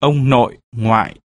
ông nội, ngoại.